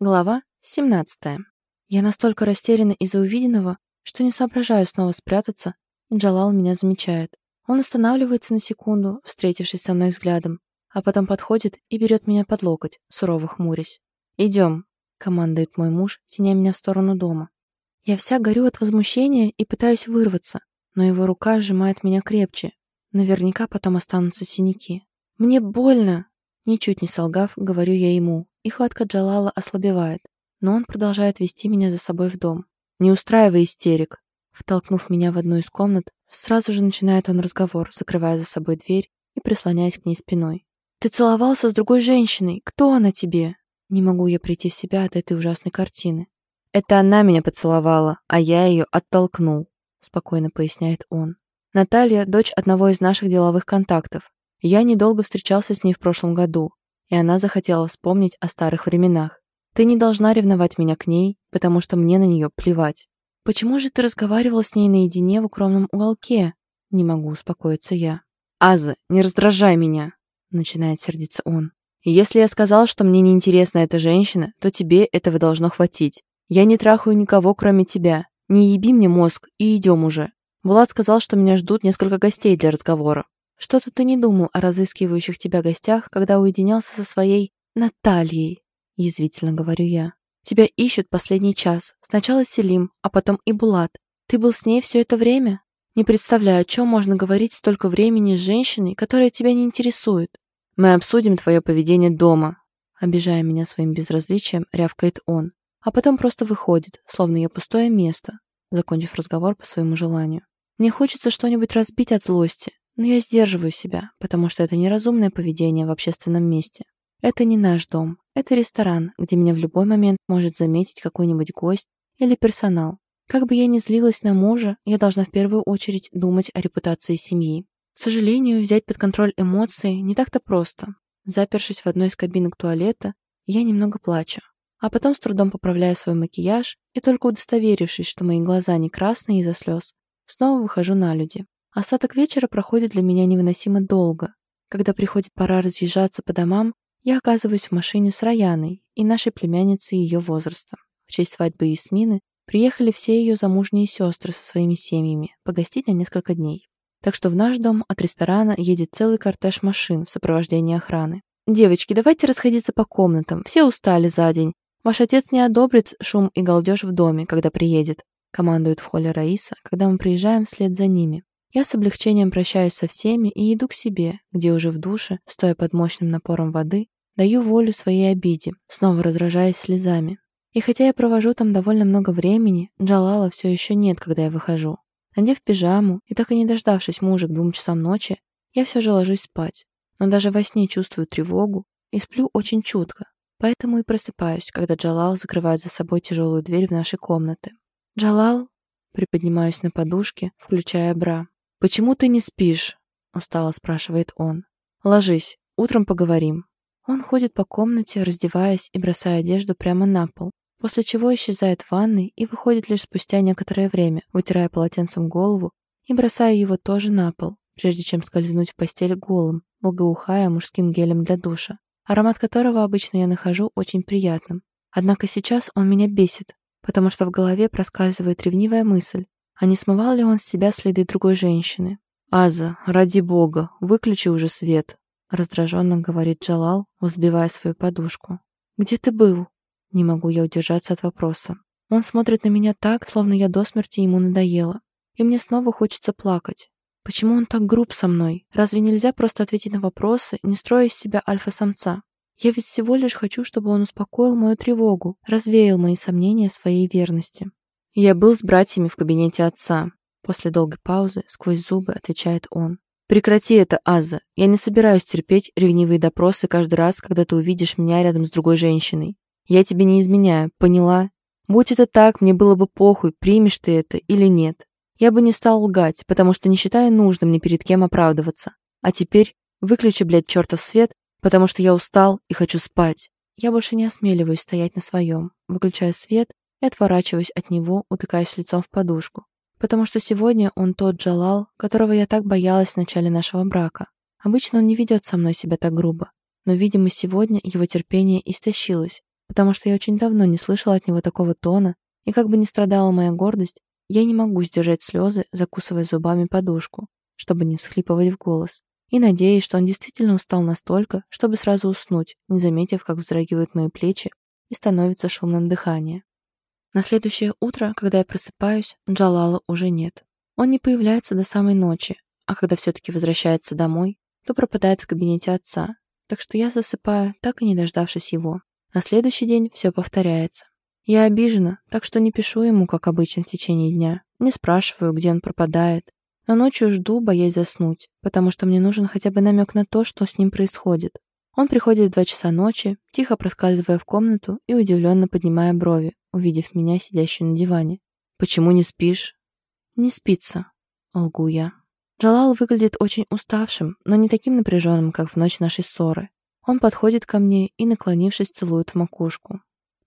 Глава 17. Я настолько растеряна из-за увиденного, что не соображаю снова спрятаться, и Джалал меня замечает. Он останавливается на секунду, встретившись со мной взглядом, а потом подходит и берет меня под локоть, сурово хмурясь. «Идем», — командует мой муж, теня меня в сторону дома. Я вся горю от возмущения и пытаюсь вырваться, но его рука сжимает меня крепче. Наверняка потом останутся синяки. «Мне больно!» Ничуть не солгав, говорю я ему, и хватка Джалала ослабевает, но он продолжает вести меня за собой в дом. «Не устраивай истерик!» Втолкнув меня в одну из комнат, сразу же начинает он разговор, закрывая за собой дверь и прислоняясь к ней спиной. «Ты целовался с другой женщиной! Кто она тебе?» Не могу я прийти в себя от этой ужасной картины. «Это она меня поцеловала, а я ее оттолкнул», — спокойно поясняет он. «Наталья — дочь одного из наших деловых контактов. Я недолго встречался с ней в прошлом году, и она захотела вспомнить о старых временах. Ты не должна ревновать меня к ней, потому что мне на нее плевать. Почему же ты разговаривал с ней наедине в укромном уголке? Не могу успокоиться я. Аза, не раздражай меня, начинает сердиться он. Если я сказал, что мне не интересна эта женщина, то тебе этого должно хватить. Я не трахаю никого, кроме тебя. Не еби мне мозг и идем уже. Булат сказал, что меня ждут несколько гостей для разговора. Что-то ты не думал о разыскивающих тебя гостях, когда уединялся со своей Натальей, язвительно говорю я. Тебя ищут последний час. Сначала Селим, а потом и Булат. Ты был с ней все это время? Не представляю, о чем можно говорить столько времени с женщиной, которая тебя не интересует. Мы обсудим твое поведение дома. Обижая меня своим безразличием, рявкает он. А потом просто выходит, словно я пустое место, закончив разговор по своему желанию. Мне хочется что-нибудь разбить от злости, но я сдерживаю себя, потому что это неразумное поведение в общественном месте. Это не наш дом, это ресторан, где меня в любой момент может заметить какой-нибудь гость или персонал. Как бы я ни злилась на мужа, я должна в первую очередь думать о репутации семьи. К сожалению, взять под контроль эмоции не так-то просто. Запершись в одной из кабинок туалета, я немного плачу, а потом с трудом поправляю свой макияж и только удостоверившись, что мои глаза не красные из-за слез, снова выхожу на люди. Остаток вечера проходит для меня невыносимо долго. Когда приходит пора разъезжаться по домам, я оказываюсь в машине с Раяной и нашей племянницей ее возраста. В честь свадьбы Ясмины приехали все ее замужние сестры со своими семьями погостить на несколько дней. Так что в наш дом от ресторана едет целый кортеж машин в сопровождении охраны. «Девочки, давайте расходиться по комнатам. Все устали за день. Ваш отец не одобрит шум и галдеж в доме, когда приедет», командует в холле Раиса, когда мы приезжаем вслед за ними. Я с облегчением прощаюсь со всеми и иду к себе, где уже в душе, стоя под мощным напором воды, даю волю своей обиде, снова раздражаясь слезами. И хотя я провожу там довольно много времени, Джалала все еще нет, когда я выхожу. Надев пижаму и так и не дождавшись мужа к двум часам ночи, я все же ложусь спать. Но даже во сне чувствую тревогу и сплю очень чутко. Поэтому и просыпаюсь, когда Джалал закрывает за собой тяжелую дверь в наши комнаты. «Джалал?» Приподнимаюсь на подушке, включая бра. «Почему ты не спишь?» — устало спрашивает он. «Ложись, утром поговорим». Он ходит по комнате, раздеваясь и бросая одежду прямо на пол, после чего исчезает в ванной и выходит лишь спустя некоторое время, вытирая полотенцем голову и бросая его тоже на пол, прежде чем скользнуть в постель голым, благоухая мужским гелем для душа, аромат которого обычно я нахожу очень приятным. Однако сейчас он меня бесит, потому что в голове проскальзывает ревнивая мысль, а не смывал ли он с себя следы другой женщины? «Аза, ради бога, выключи уже свет», — раздраженно говорит Джалал, взбивая свою подушку. «Где ты был?» Не могу я удержаться от вопроса. Он смотрит на меня так, словно я до смерти ему надоела. И мне снова хочется плакать. Почему он так груб со мной? Разве нельзя просто ответить на вопросы, не строя из себя альфа-самца? Я ведь всего лишь хочу, чтобы он успокоил мою тревогу, развеял мои сомнения в своей верности. «Я был с братьями в кабинете отца». После долгой паузы, сквозь зубы, отвечает он. «Прекрати это, Аза. Я не собираюсь терпеть ревнивые допросы каждый раз, когда ты увидишь меня рядом с другой женщиной. Я тебе не изменяю, поняла? Будь это так, мне было бы похуй, примешь ты это или нет. Я бы не стал лгать, потому что не считаю нужным ни перед кем оправдываться. А теперь выключи, блядь, чертов свет, потому что я устал и хочу спать. Я больше не осмеливаюсь стоять на своем. Выключаю свет и отворачиваюсь от него, утыкаясь лицом в подушку. Потому что сегодня он тот Джалал, которого я так боялась в начале нашего брака. Обычно он не ведет со мной себя так грубо. Но, видимо, сегодня его терпение истощилось, потому что я очень давно не слышала от него такого тона, и как бы ни страдала моя гордость, я не могу сдержать слезы, закусывая зубами подушку, чтобы не всхлипывать в голос, и надеясь, что он действительно устал настолько, чтобы сразу уснуть, не заметив, как вздрагивают мои плечи и становится шумным дыхание. На следующее утро, когда я просыпаюсь, Джалала уже нет. Он не появляется до самой ночи, а когда все-таки возвращается домой, то пропадает в кабинете отца, так что я засыпаю, так и не дождавшись его. На следующий день все повторяется. Я обижена, так что не пишу ему, как обычно, в течение дня. Не спрашиваю, где он пропадает. Но ночью жду, боясь заснуть, потому что мне нужен хотя бы намек на то, что с ним происходит. Он приходит в два часа ночи, тихо проскальзывая в комнату и удивленно поднимая брови, увидев меня, сидящую на диване. «Почему не спишь?» «Не спится», — лгу я. Джалал выглядит очень уставшим, но не таким напряженным, как в ночь нашей ссоры. Он подходит ко мне и, наклонившись, целует в макушку.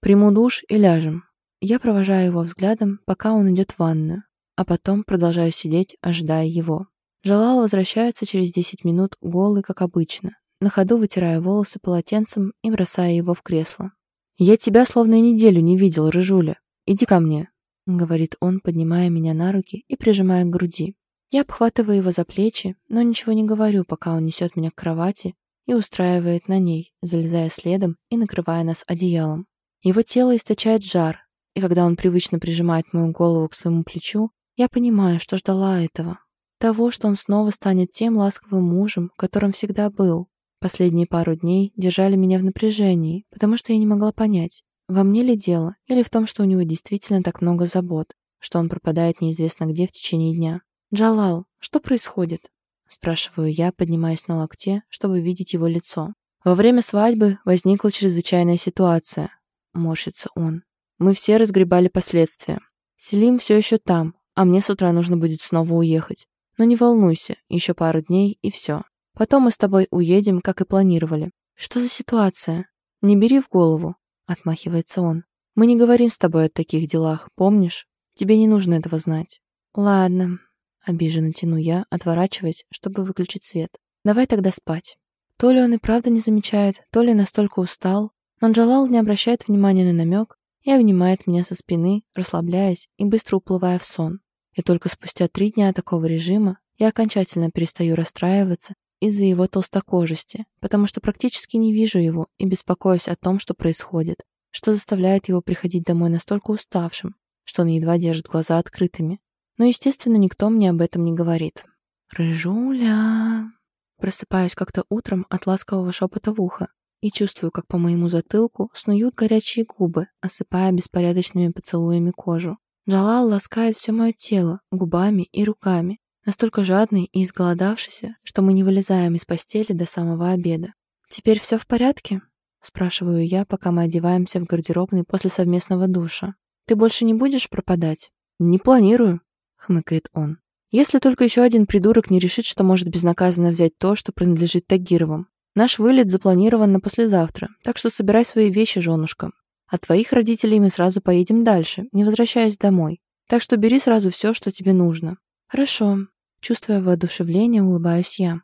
«Приму душ и ляжем». Я провожаю его взглядом, пока он идет в ванную, а потом продолжаю сидеть, ожидая его. Джалал возвращается через 10 минут голый, как обычно, на ходу вытирая волосы полотенцем и бросая его в кресло. «Я тебя словно неделю не видел, Рыжуля. Иди ко мне», — говорит он, поднимая меня на руки и прижимая к груди. Я обхватываю его за плечи, но ничего не говорю, пока он несет меня к кровати и устраивает на ней, залезая следом и накрывая нас одеялом. Его тело источает жар, и когда он привычно прижимает мою голову к своему плечу, я понимаю, что ждала этого. Того, что он снова станет тем ласковым мужем, которым всегда был. Последние пару дней держали меня в напряжении, потому что я не могла понять, во мне ли дело, или в том, что у него действительно так много забот, что он пропадает неизвестно где в течение дня. «Джалал, что происходит?» Спрашиваю я, поднимаясь на локте, чтобы видеть его лицо. Во время свадьбы возникла чрезвычайная ситуация. Морщится он. Мы все разгребали последствия. Селим все еще там, а мне с утра нужно будет снова уехать. Но не волнуйся, еще пару дней и все. Потом мы с тобой уедем, как и планировали. Что за ситуация? Не бери в голову, отмахивается он. Мы не говорим с тобой о таких делах, помнишь? Тебе не нужно этого знать. Ладно, Обиженно тяну я, отворачиваясь, чтобы выключить свет. Давай тогда спать. То ли он и правда не замечает, то ли настолько устал, но Джалал не обращает внимания на намек и обнимает меня со спины, расслабляясь и быстро уплывая в сон. И только спустя три дня такого режима я окончательно перестаю расстраиваться из-за его толстокожести, потому что практически не вижу его и беспокоюсь о том, что происходит, что заставляет его приходить домой настолько уставшим, что он едва держит глаза открытыми. Но, естественно, никто мне об этом не говорит. «Рыжуля...» Просыпаюсь как-то утром от ласкового шепота в ухо и чувствую, как по моему затылку снуют горячие губы, осыпая беспорядочными поцелуями кожу. Джалал ласкает все мое тело, губами и руками, настолько жадный и изголодавшийся, что мы не вылезаем из постели до самого обеда. «Теперь все в порядке?» — спрашиваю я, пока мы одеваемся в гардеробной после совместного душа. «Ты больше не будешь пропадать?» «Не планирую», — хмыкает он. «Если только еще один придурок не решит, что может безнаказанно взять то, что принадлежит Тагировым. Наш вылет запланирован на послезавтра, так что собирай свои вещи, женушка. От твоих родителей мы сразу поедем дальше, не возвращаясь домой. Так что бери сразу все, что тебе нужно». «Хорошо». Чувствуя воодушевление, улыбаюсь я.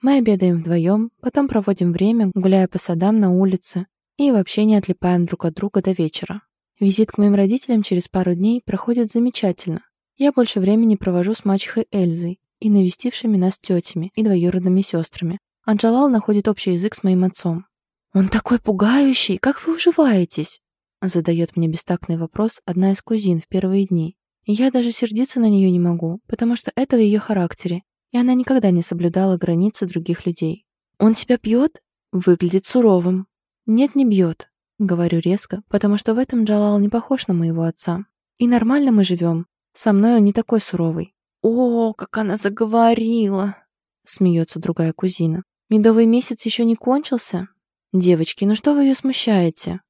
Мы обедаем вдвоем, потом проводим время, гуляя по садам на улице, и вообще не отлипаем друг от друга до вечера. Визит к моим родителям через пару дней проходит замечательно. Я больше времени провожу с мачехой Эльзой и навестившими нас тетями и двоюродными сестрами. Анджалал находит общий язык с моим отцом. «Он такой пугающий! Как вы уживаетесь?» Задает мне бестактный вопрос одна из кузин в первые дни. Я даже сердиться на нее не могу, потому что это в ее характере, и она никогда не соблюдала границы других людей. «Он тебя бьет?» Выглядит суровым. «Нет, не бьет», — говорю резко, потому что в этом Джалал не похож на моего отца. «И нормально мы живем, со мной он не такой суровый. «О, как она заговорила!» — смеется другая кузина. «Медовый месяц еще не кончился?» «Девочки, ну что вы ее смущаете?»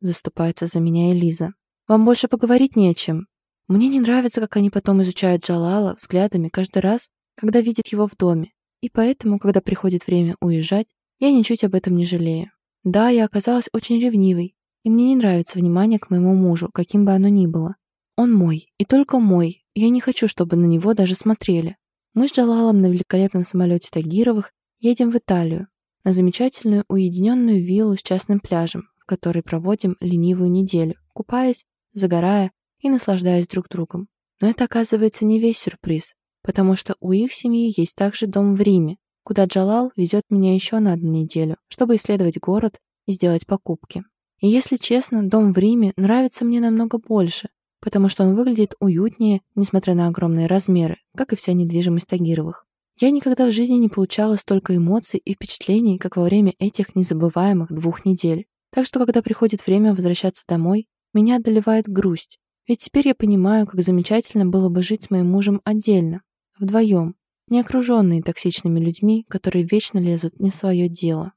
Заступается за меня Элиза. «Вам больше поговорить не о чем. Мне не нравится, как они потом изучают Джалала взглядами каждый раз, когда видят его в доме. И поэтому, когда приходит время уезжать, я ничуть об этом не жалею. Да, я оказалась очень ревнивой, и мне не нравится внимание к моему мужу, каким бы оно ни было. Он мой, и только мой. Я не хочу, чтобы на него даже смотрели. Мы с Джалалом на великолепном самолете Тагировых едем в Италию, на замечательную уединенную виллу с частным пляжем, в которой проводим ленивую неделю, купаясь, загорая и наслаждаясь друг другом. Но это оказывается не весь сюрприз, потому что у их семьи есть также дом в Риме, куда Джалал везет меня еще на одну неделю, чтобы исследовать город и сделать покупки. И если честно, дом в Риме нравится мне намного больше, потому что он выглядит уютнее, несмотря на огромные размеры, как и вся недвижимость Тагировых. Я никогда в жизни не получала столько эмоций и впечатлений, как во время этих незабываемых двух недель. Так что, когда приходит время возвращаться домой, меня одолевает грусть. Ведь теперь я понимаю, как замечательно было бы жить с моим мужем отдельно, вдвоем, не окруженные токсичными людьми, которые вечно лезут не в свое дело.